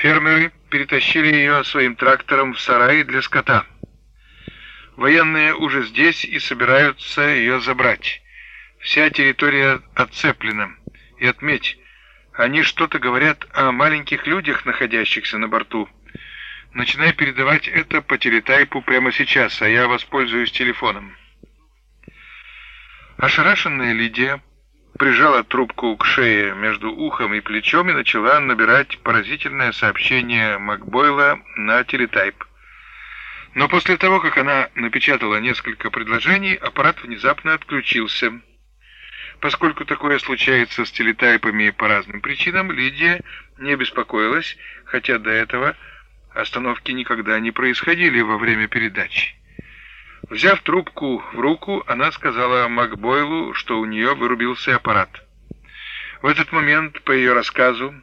Фермеры перетащили ее своим трактором в сарай для скота. Военные уже здесь и собираются ее забрать. Вся территория отцеплена. И отметь, они что-то говорят о маленьких людях, находящихся на борту. Начинай передавать это по телетайпу прямо сейчас, а я воспользуюсь телефоном. Ошарашенная Лидия прижала трубку к шее между ухом и плечом и начала набирать поразительное сообщение Макбойла на телетайп. Но после того, как она напечатала несколько предложений, аппарат внезапно отключился. Поскольку такое случается с телетайпами по разным причинам, Лидия не беспокоилась, хотя до этого остановки никогда не происходили во время передачи. Взяв трубку в руку, она сказала Макбойлу, что у нее вырубился аппарат. В этот момент, по ее рассказу,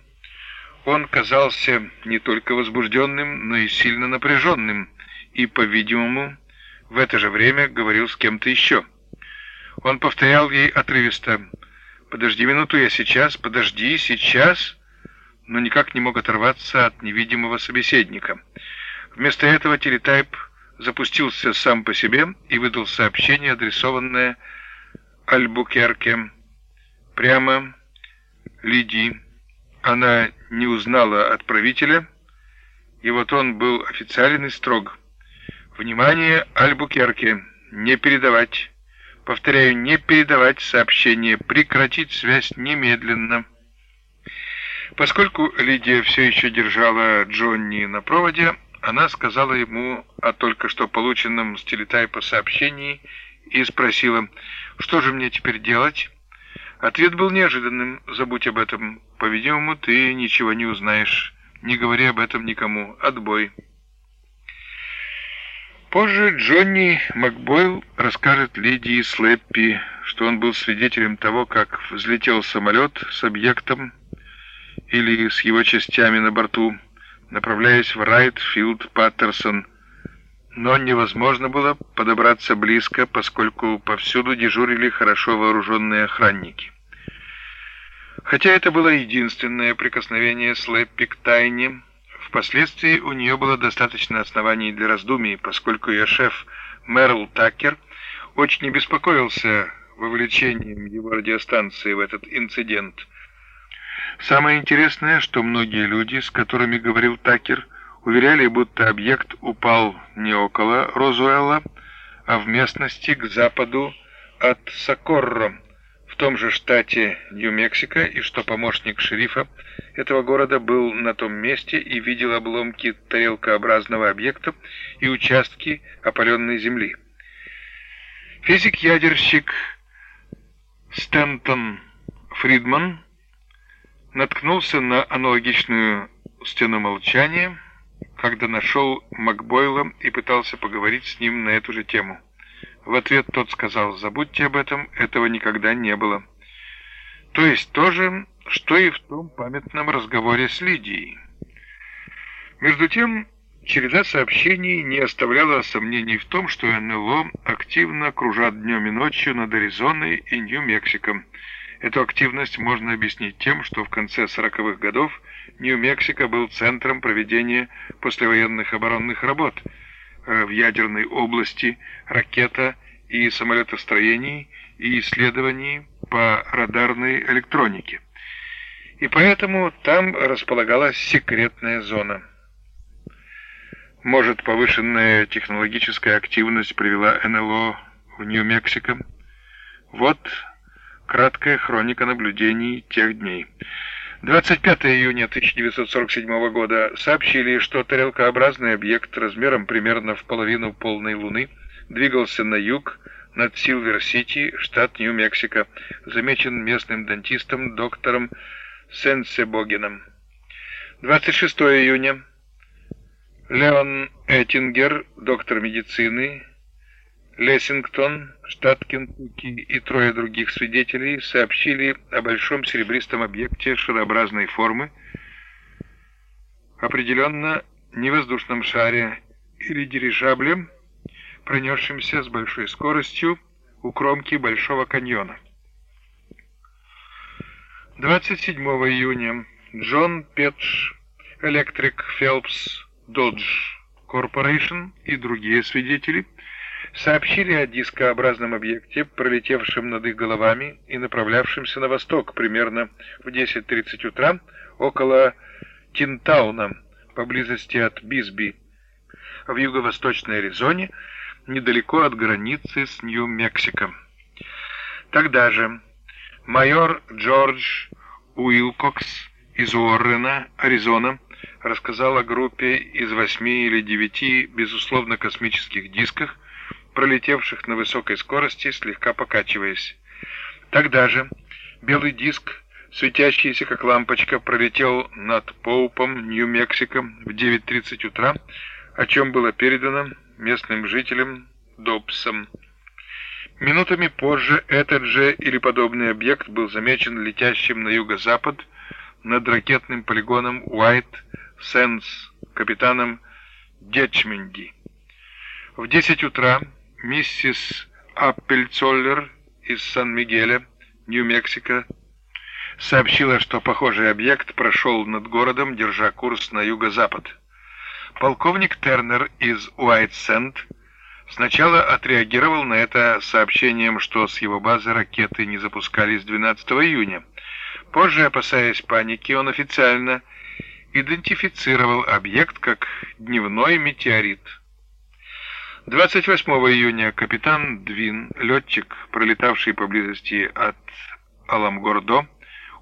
он казался не только возбужденным, но и сильно напряженным, и, по-видимому, в это же время говорил с кем-то еще. Он повторял ей отрывисто «Подожди минуту, я сейчас, подожди, сейчас», но никак не мог оторваться от невидимого собеседника. Вместо этого телетайп запустился сам по себе и выдал сообщение, адресованное Альбукерке. Прямо Лиди. Она не узнала отправителя, и вот он был официален и строг. «Внимание, Альбукерке! Не передавать!» Повторяю, не передавать сообщение, прекратить связь немедленно. Поскольку Лидия все еще держала Джонни на проводе, она сказала ему о только что полученном с телетайпа сообщении и спросила, что же мне теперь делать? Ответ был неожиданным. Забудь об этом. По-видимому, ты ничего не узнаешь. Не говори об этом никому. Отбой. Позже Джонни Макбойл расскажет Лидии Слэппи, что он был свидетелем того, как взлетел самолет с объектом или с его частями на борту, направляясь в Райтфилд Паттерсон, но невозможно было подобраться близко, поскольку повсюду дежурили хорошо вооруженные охранники. Хотя это было единственное прикосновение Слэппи к тайне, впоследствии у нее было достаточно оснований для раздумий, поскольку ее шеф Мерл Такер очень беспокоился вовлечением его радиостанции в этот инцидент – Самое интересное, что многие люди, с которыми говорил Такер, уверяли, будто объект упал не около Розуэлла, а в местности к западу от Сокорро, в том же штате Нью-Мексико, и что помощник шерифа этого города был на том месте и видел обломки тарелкообразного объекта и участки опаленной земли. Физик-ядерщик Стэнтон Фридман наткнулся на аналогичную стену молчания, когда нашел Макбойла и пытался поговорить с ним на эту же тему. В ответ тот сказал, забудьте об этом, этого никогда не было. То есть то же, что и в том памятном разговоре с Лидией. Между тем, череда сообщений не оставляла сомнений в том, что НЛО активно кружат днем и ночью над Аризоной и Нью-Мексико, Эту активность можно объяснить тем, что в конце 40-х годов Нью-Мексико был центром проведения послевоенных оборонных работ э, в ядерной области, ракета и самолетостроений и исследований по радарной электронике. И поэтому там располагалась секретная зона. Может, повышенная технологическая активность привела НЛО в Нью-Мексико? Вот Краткая хроника наблюдений тех дней. 25 июня 1947 года сообщили, что тарелкообразный объект размером примерно в половину полной Луны двигался на юг над Силвер-Сити, штат Нью-Мексико, замечен местным дантистом доктором Сенсебогином. 26 июня Леон Эттингер, доктор медицины, Лессингтон, штат Кентукки и трое других свидетелей сообщили о большом серебристом объекте шарообразной формы, определенно невоздушном шаре или дирижабле, пронесшемся с большой скоростью у кромки Большого каньона. 27 июня Джон Петш, Electric Phelps Dodge Corporation и другие свидетели сообщили о дискообразном объекте, пролетевшем над их головами и направлявшемся на восток примерно в 10.30 утра около Тинтауна, поблизости от Бисби, в юго-восточной Аризоне, недалеко от границы с Нью-Мексико. Тогда же майор Джордж Уилкокс из Уоррена, Аризона, рассказал о группе из восьми или девяти, безусловно, космических дисках, пролетевших на высокой скорости, слегка покачиваясь. Тогда же белый диск, светящийся как лампочка, пролетел над Поупом, Нью-Мексико в 9.30 утра, о чем было передано местным жителям Добсом. Минутами позже этот же или подобный объект был замечен летящим на юго-запад над ракетным полигоном Уайт Сенс капитаном Дечменди. В 10 утра миссис Аппельцоллер из Сан-Мигеля, Нью-Мексико, сообщила, что похожий объект прошел над городом, держа курс на юго-запад. Полковник Тернер из Уайт-Сент сначала отреагировал на это сообщением, что с его базы ракеты не запускались 12 июня. Позже, опасаясь паники, он официально идентифицировал объект как дневной метеорит. 28 июня капитан Двин, летчик, пролетавший поблизости от Аламгордо,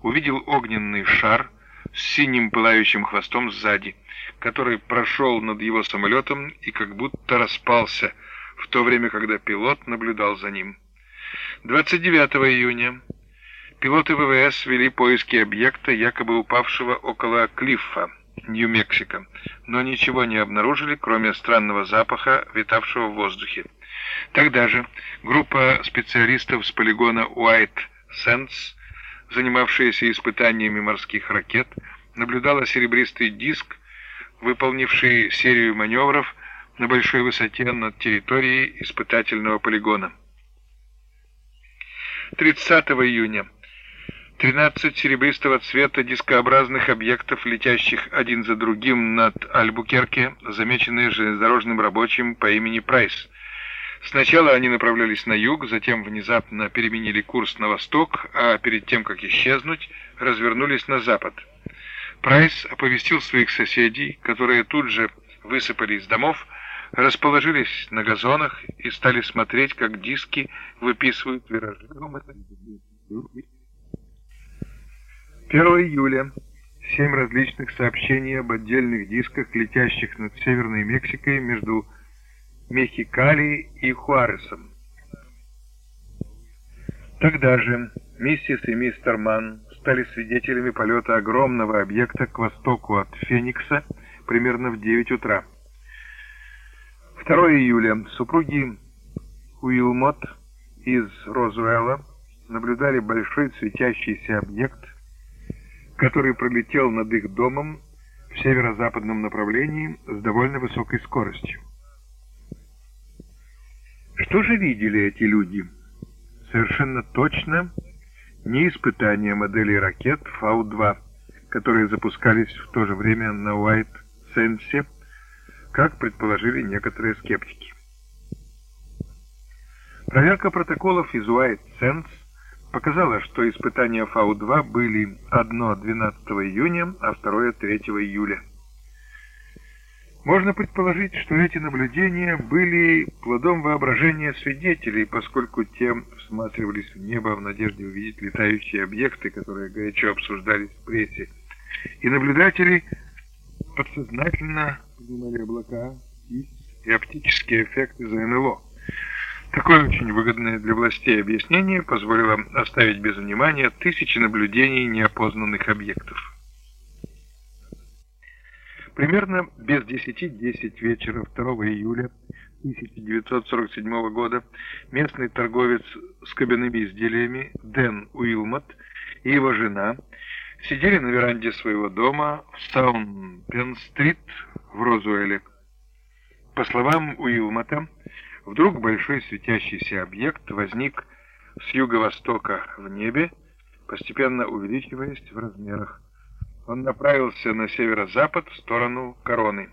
увидел огненный шар с синим пылающим хвостом сзади, который прошел над его самолетом и как будто распался, в то время, когда пилот наблюдал за ним. 29 июня пилоты ВВС вели поиски объекта, якобы упавшего около Клиффа, Нью-Мексико, но ничего не обнаружили, кроме странного запаха, витавшего в воздухе. Тогда же группа специалистов с полигона Уайт Сэнс, занимавшаяся испытаниями морских ракет, наблюдала серебристый диск, выполнивший серию маневров на большой высоте над территорией испытательного полигона. 30 июня 13 серебристого цвета дискообразных объектов, летящих один за другим над Альбукерке, замеченные железнодорожным рабочим по имени Прайс. Сначала они направлялись на юг, затем внезапно переменили курс на восток, а перед тем, как исчезнуть, развернулись на запад. Прайс оповестил своих соседей, которые тут же высыпали из домов, расположились на газонах и стали смотреть, как диски выписывают виражи. 1 июля. Семь различных сообщений об отдельных дисках, летящих над Северной Мексикой между Мехикали и Хуаресом. Тогда же миссис и мистер Ман стали свидетелями полета огромного объекта к востоку от Феникса примерно в 9 утра. 2 июля супруги Уилмот из Розуэлла наблюдали большой светящийся объект который пролетел над их домом в северо-западном направлении с довольно высокой скоростью. Что же видели эти люди? Совершенно точно не испытания моделей ракет Фау-2, которые запускались в то же время на Уайт-Сенсе, как предположили некоторые скептики. Проверка протоколов из Уайт-Сенс показала, что испытания Фау-2 были одно 12 июня, а второе 3 июля. Можно предположить, что эти наблюдения были плодом воображения свидетелей, поскольку те всматривались в небо в надежде увидеть летающие объекты, которые горячо обсуждались в прессе, и наблюдатели подсознательно понимали облака и оптические эффекты за НЛО. Такое очень выгодное для властей объяснение позволило оставить без внимания тысячи наблюдений неопознанных объектов. Примерно без 10-10 вечера 2 июля 1947 года местный торговец с кабинными изделиями Дэн Уилмот и его жена сидели на веранде своего дома в Саунпен-стрит в Розуэле. По словам Уилмота, Вдруг большой светящийся объект возник с юго-востока в небе, постепенно увеличиваясь в размерах. он направился на северо-запад в сторону Короны.